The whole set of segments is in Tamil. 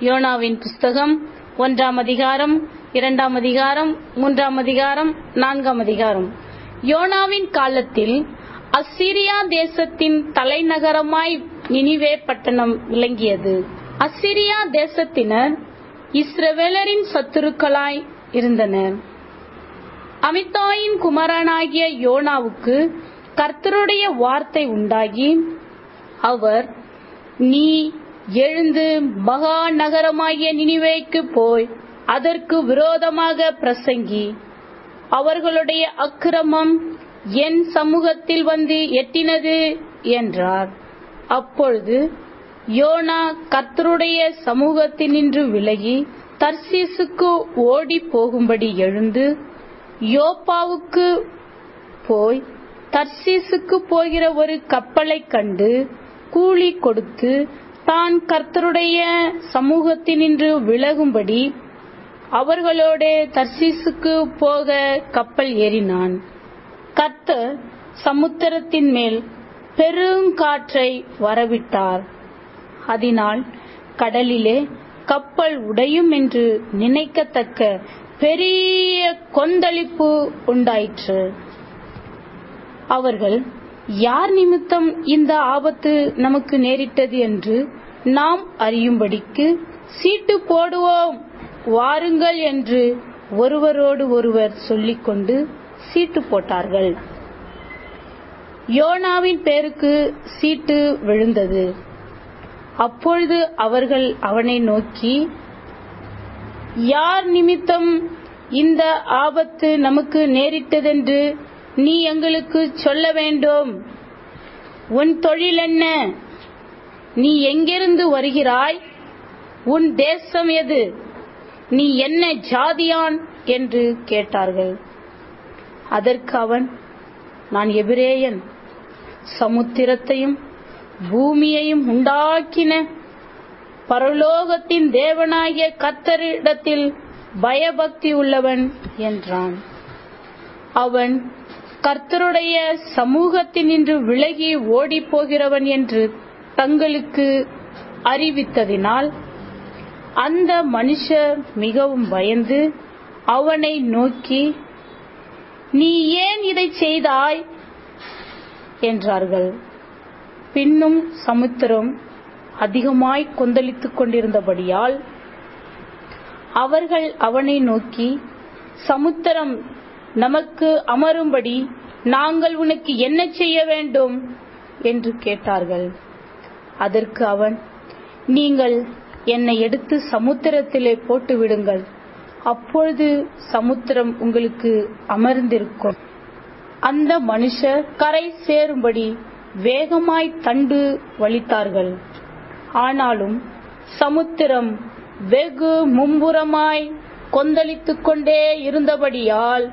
யோனாவின் புஸ்தகம் ஒன்றாம் அதிகாரம் இரண்டாம் அதிகாரம் மூன்றாம் அதிகாரம் நான்காம் அதிகாரம். யோனாவின் காலத்தில் அசிரியா தேசத்தின் தலைநகரமாய் நினிவே பட்டணம் விளங்கியது. அசிரியா தேசத்தினர் இஸ்ரவேலரின் சத்துருக்களாய் இருந்தனர். அமித்தாயின் குமாரனாகிய யோனாவுக்கு கர்த்தருடைய வார்த்தை உண்டாகி அவர் நீ எழுந்து மகா நகரமாகிய நினிவேக்கு போய் அதற்கு விரோதமாக பிரசங்கி. அவர்களுடைய அக்கிரமம் என் சமூகத்தில் வந்து எட்டினது என்றார். அப்பொழுது யோனா கர்த்தருடைய சமூகத்தினின்று விலகி தர்சீசுக்கு ஓடி போகும்படி எழுந்து யோப்பாவுக்கு போய் தர்சீசுக்கு போகிற ஒரு கப்பலைக் கண்டு கூலி கொடுத்து தான் கர்த்தருடைய சமூகத்தினின்று விலகும்படி அவர்களோடே தர்சீசுக்கு போக கப்பல் ஏறினான். கர்த்தர் சமுத்திரத்தின் மேல் பெருங்காற்றை வரவிட்டார். அதனால் கடலிலே கப்பல் உடையும் என்று நினைக்கத்தக்க பெரிய கொந்தளிப்பு உண்டாயிற்று. அவர்கள் யார் நிமித்தம் இந்த ஆபத்து நமக்கு நேரிட்டது என்று நாம் அறியும்படிக்கு சீட்டு போடுவோம் வாருங்கள் என்று ஒருவரோடு ஒருவர் சொல்லிக்கொண்டு சீட்டு போட்டார்கள். யோனாவின் பேருக்கு சீட்டு விழுந்தது. அப்பொழுது அவர்கள் அவனை நோக்கி யார் நிமித்தம் இந்த ஆபத்து நமக்கு நேரிட்டதென்று நீ எங்களுக்கு சொல்ல வேண்டும். உன் தொழில் என்ன? நீ எங்கிருந்து வருகிறாய்? உன் தேசம் எது? நீ என்ன ஜாதியான்? என்று கேட்டார்கள். அதற்கு அவன் நான் எபிரேயன் சமுத்திரத்தையும் பூமியையும் உண்டாக்கின பரலோகத்தின் தேவனாகிய கத்தரிடத்தில் பயபக்தி உள்ளவன் என்றான். அவன் கர்த்தருடைய சமூகத்தினின்று விலகி ஓடிப் போகிறவன் என்று தங்களுக்கு அறிவித்ததினால் அந்த மனுஷர் மிகவும் பயந்து அவனை நோக்கி நீ ஏன் இதை செய்தாய்? என்றார்கள். பின்னும் சமுத்திரம் அதிகமாய் கொந்தளித்துக் கொண்டிருந்தபடியால் அவர்கள் அவனை நோக்கி சமுத்திரம் நமக்கு அமரும்படி நாங்கள் உனக்கு என்ன செய்ய வேண்டும்? என்று கேட்டார்கள். அதற்கு அவன் நீங்கள் என்னை எடுத்து சமுத்திரத்திலே போட்டு விடுங்கள் அப்பொழுது சமுத்திரம் உங்களுக்கு அமர்ந்திருக்கும். அந்த மனுஷர் கரை சேரும்படி வேகமாய் தண்டு வலித்தார்கள். ஆனாலும் சமுத்திரம் வெகு மும்புறமாய் கொந்தளித்துக் கொண்டே இருந்தபடியால்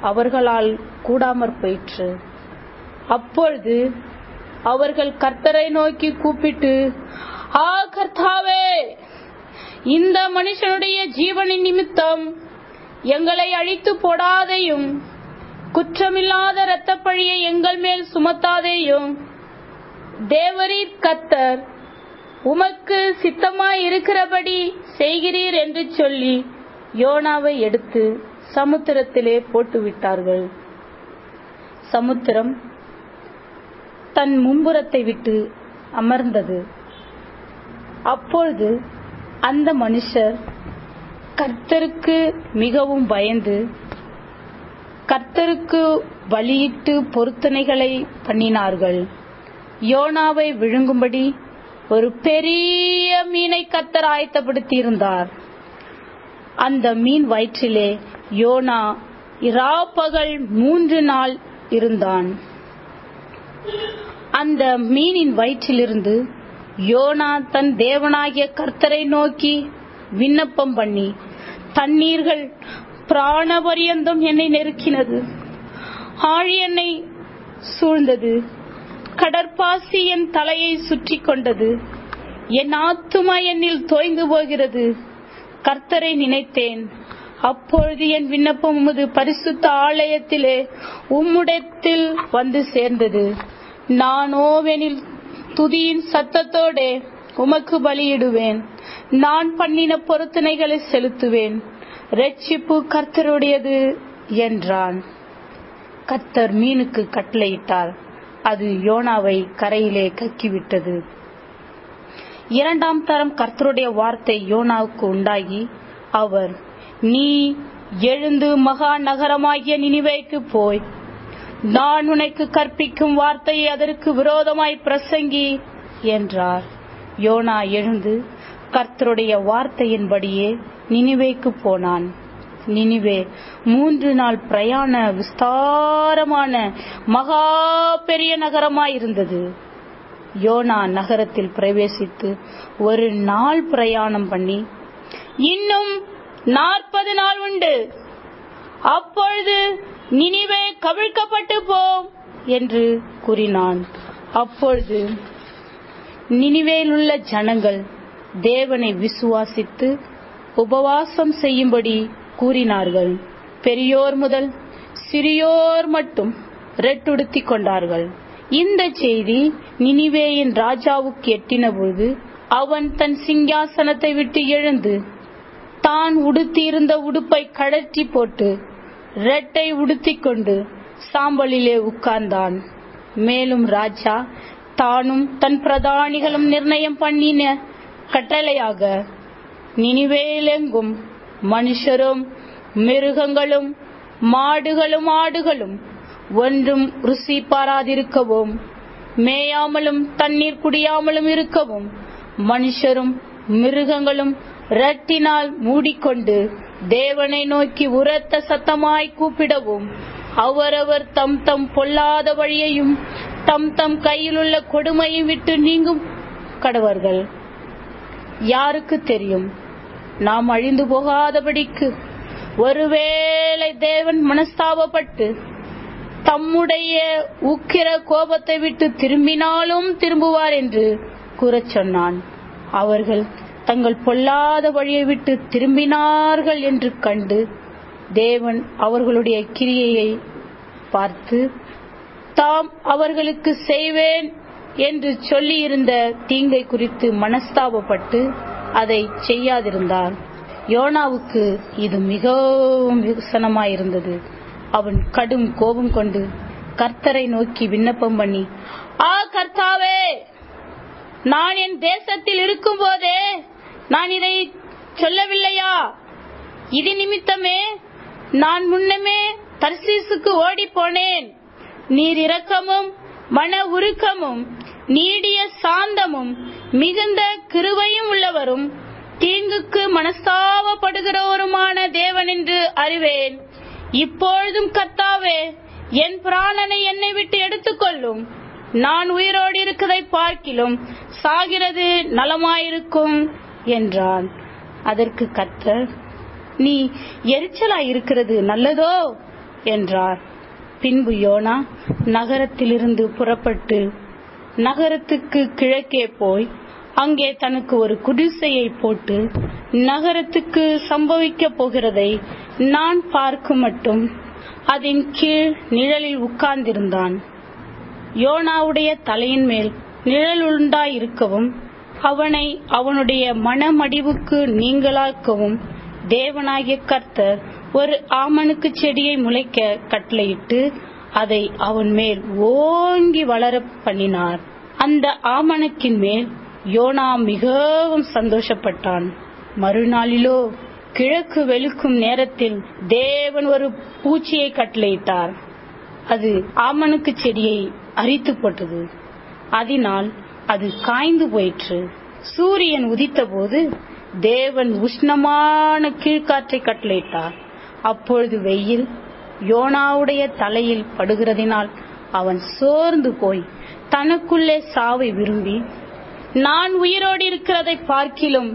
அவர்களால் கூடாமற் போயிற்று. அப்பொழுது அவர்கள் கர்த்தரை நோக்கி கூப்பிட்டு ஆ கர்த்தாவே இந்த மனுஷனுடைய ஜீவனின் நிமித்தம் எங்களை அழித்து போடாதையும் குற்றமில்லாத இரத்தப்பழியை எங்கள் மேல் சுமத்தாதேயும் தேவரீர் கத்தர் உமக்கு சித்தமாய் இருக்கிறபடி செய்கிறீர் என்று சொல்லி யோனாவை எடுத்து சமுத்திரத்திலே போட்டுவிட்டார்கள். சமுத்திரம் தன் மும்புறத்தை விட்டு அமர்ந்தது. அப்பொழுது அந்த மனுஷர் கர்த்தருக்கு மிகவும் பயந்து கர்த்தருக்கு பலியிட்டு பொருத்தனைகளை பண்ணினார்கள். யோனாவை விழுங்கும்படி ஒரு பெரிய மீனை கர்த்தர் ஆயத்தப்படுத்தியிருந்தார். அந்த மீன் வயிற்றிலே யோனா இராப்பகல் மூன்று நாள் இருந்தான். அந்த மீனின் வயிற்றிலிருந்து யோனா தன் தேவனாகிய கர்த்தரை நோக்கி விண்ணப்பம் பண்ணி தண்ணீர்கள் பிராணபரியந்தம் என்னை நெருக்கினது. ஆழி என்னை சூழ்ந்தது. கடற்பாசி என் தலையை சுற்றி கொண்டது என் ஆத்துமா என்னில் தோய்ந்து போகிறது. கர்த்தரை நினைத்தேன். அப்பொழுது என் விண்ணப்பம் உமது பரிசுத்த ஆலயத்திலே உம்முடத்தில் வந்து சேர்ந்தது. நானோவெனில் துதியின் சத்தத்தோடே உமக்கு பலியிடுவேன். நான் பண்ணின பொருத்தனைகளை செலுத்துவேன். ரட்சிப்பு கர்த்தருடையது என்றான். கர்த்தர் மீனுக்கு கட்டளையிட்டார். அது யோனாவை கரையிலே கக்கிவிட்டது. இரண்டாம் தரம் கர்த்தருடைய வார்த்தை யோனாவுக்கு உண்டாகி அவர் நீ எழுந்து மகா நகரமாகிய நினிவேக்கு போய் நான் உனக்கு கற்பிக்கும் வார்த்தையை அதற்கு விரோதமாய் பிரசங்கி என்றார். யோனா எழுந்து கர்த்தருடைய வார்த்தையின்படியே நினிவேக்கு போனான். நினிவே மூன்று நாள் பிரயாண விஸ்தாரமான மகா பெரிய நகரமாயிருந்தது யோனா நகரத்தில் பிரவேசித்து ஒரு நாள் பிரயாணம் பண்ணி இன்னும் நாற்பது நாள் உண்டு. அப்பொழுது நினிவே கவிழ்க்கப்பட்டு போம் என்று கூறினான். அப்பொழுது நினிவேயில் உள்ள ஜனங்கள் தேவனை விசுவாசித்து உபவாசம் செய்யும்படி கூறினார்கள். பெரியோர் முதல் சிறியோர் மட்டும் ரெட்டுடுத்திக் கொண்டார்கள். இந்த செய்தி நினிவேயின் ராஜாவுக்கு எட்டினபோது அவன் தன் சிங்காசனத்தை விட்டு எழுந்து தான் உடுத்தியிருந்த உடுப்பை கழற்றி போட்டு ரெட்டை உடுத்திக் கொண்டு சாம்பலிலே உட்கார்ந்தான். மேலும் ராஜா தானும் தன் பிரதானிகளும் நிர்ணயம் பண்ணின கட்டளையாக நினிவேலெங்கும் மனுஷரும் மிருகங்களும் மாடுகளும் ஆடுகளும் ஒன்றும் ருசி பாராதிருக்கவும் மேயாமலும் தண்ணீர் குடியாமலும் இருக்கவும் மனுஷரும் மிருகங்களும் ரட்டினால் மூடிக்கொண்டு தேவனை நோக்கி உரத்த சத்தமாய் கூப்பிடவும் அவரவர் தம் தம் பொல்லாத வழியையும் தம் தம் கையிலுள்ள கொடுமையும் விட்டு நீங்கும் கடவர்கள். யாருக்கு தெரியும்? நாம் அழிந்து போகாதபடிக்கு. ஒருவேளை தேவன் மனஸ்தாபப்பட்டு தம்முடைய உக்கிர கோபத்தை விட்டு திரும்பினாலும் திரும்புவார் என்று கூறச் சொன்னான். அவர்கள் தங்கள் பொல்லாத வழியை விட்டு திரும்பினார்கள் என்று கண்டு தேவன் அவர்களுடைய கிரியையை பார்த்து தாம் அவர்களுக்கு செய்வேன் என்று சொல்லியிருந்த தீங்கை குறித்து மனஸ்தாபப்பட்டு அதை செய்யாதிருந்தார். யோனாவுக்கு இது மிகவும் விசனமாயிருந்தது. அவன் கடும் கோபம் கொண்டு கர்த்தரை நோக்கி விண்ணப்பம் பண்ணி ஆ கர்த்தாவே நான் என் தேசத்தில் இருக்கும் போதே நான் இதை சொல்லவில்லையா? இது நிமித்தமே நான் முன்னமே தர்சீசுக்கு ஓடி போனேன் நீர் இரக்கமும் மன உருக்கமும் நீடிய சாந்தமும் மிகுந்த கிருவையும் உள்ளவரும் தீங்குக்கு மனஸ்தாவப்படுகிறவருமான தேவன் என்று அறிவேன். இப்பொழுதும் கர்த்தாவே என் பிராணனை என்னை விட்டு எடுத்துக்கொள்ளும். நான் உயிரோடு இருக்கதை பார்க்கிலும் சாகிறது நலமாயிருக்கும் என்றான். அதற்கு கர்த்தர் நீ எரிச்சலாய் இருக்கிறது நல்லதோ? என்றார். பின்பு யோனா நகரத்திலிருந்து புறப்பட்டு நகரத்துக்கு கிழக்கே போய் அங்கே தனக்கு ஒரு குடிசையை போட்டு நகரத்துக்கு சம்பவிக்க போகிறதை நான் பார்க்கும் மட்டும். அதன் கீழ் நிழலில் உட்கார்ந்திருந்தான். யோனாவுடைய தலையின் மேல் நிழல் உண்டாயிருக்கவும் அவனை அவனுடைய மனமடிவுக்கு நீங்களாக்கவும் தேவனாகிய கர்த்தர் ஒரு ஆமணுக்கு செடியை முளைக்க கட்டளையிட்டு அதை அவன் மேல் ஓங்கி வளர பண்ணினார். அந்த ஆமணக்கின் மேல் யோனா மிகவும் சந்தோஷப்பட்டான். மறுநாளிலோ கிழக்கு வெளுக்கும் நேரத்தில் தேவன் ஒரு பூச்சியை கட்டளையிட்டார். அது ஆமணுக்கு செடியை அரித்து போட்டது அதனால் அது காய்ந்து போயிற்று. சூரியன் உதித்தபோது தேவன் உஷ்ணமான கீழ்காற்றை கட்டளையிட்டார். அப்பொழுது வெயில் யோனாவுடைய தலையில் படுகிறதினால் அவன் சோர்ந்து போய் தனக்குள்ளே சாவை விரும்பி நான் உயிரோடு இருக்கிறதை பார்க்கிலும்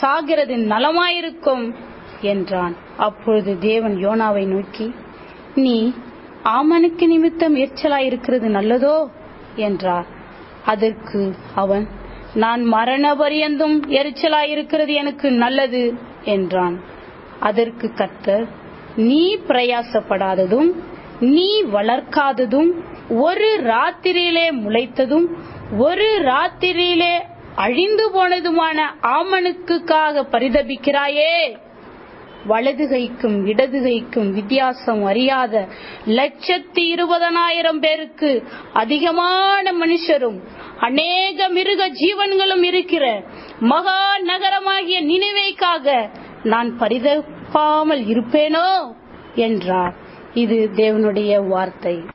சாகிறது நலமாயிருக்கும் என்றான். அப்பொழுது தேவன் யோனாவை நோக்கி நீ ஆமனுக்கு நிமித்தம் எரிச்சலாயிருக்கிறது நல்லதோ? என்றார். அதற்கு அவன் நான் மரண பரியந்தும் எரிச்சலாயிருக்கிறது எனக்கு நல்லது என்றான். அதற்கு கத்தர் நீ பிரயாசப்படாததும் நீ வளர்க்காததும் ஒரு ராத்திரியிலே முளைத்ததும் ஒரு ராத்திரியிலே அழிந்து போனதுமான ஆமனுக்குக்காக பரிதபிக்கிறாயே. வலதுகைக்கும் இடதுகைக்கும் வித்தியாசம் அறியாத லட்சத்தி இருபதனாயிரம் பேருக்கு அதிகமான மனுஷரும் அநேக மிருக ஜீவன்களும் இருக்கிற மகா நகரமாகிய நினைவைக்காக நான் பரிதப்பாமல் இருப்பேனோ? என்றார். இது தேவனுடைய வார்த்தை.